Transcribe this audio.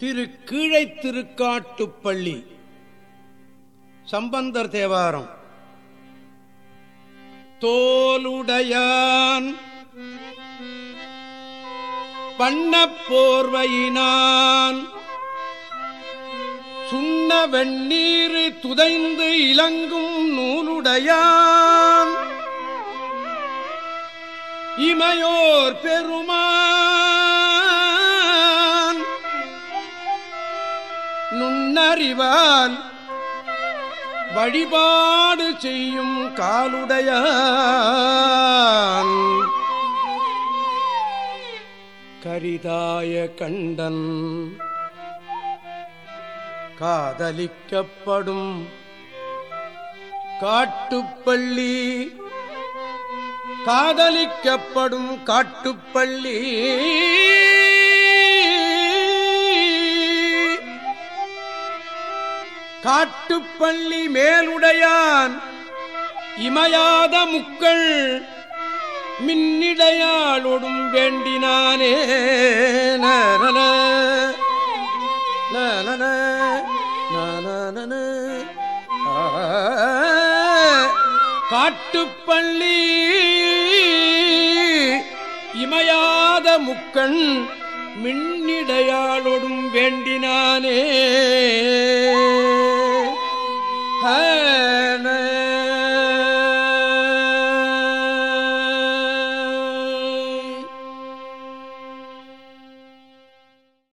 திரு கீழை திருக்காட்டுப்பள்ளி. சம்பந்தர் தேவாரம். தோலுடையான் பண்ணப்போர்வையினான் சுண்ண வெண்ணீர் துதைந்து இலங்கும் நூலுடையான். இமையோர் பெருமான் நுண்ணறிவால் வழிபாடு செய்யும் காலுடைய கரிதாய கண்டன் காதலிக்கப்படும் காட்டுப்பள்ளி காதலிக்கப்படும் காட்டுப்பள்ளி காட்டுப்பள்ளி மேலுடையான் இமையாத முக்கள் மின்னிடையாளொடும் வேண்டினானே. நரன, நரன, நரன, காட்டுப்பள்ளி இமையாத முக்கண் மின்னிடையாளொடும் வேண்டினானே. Amen.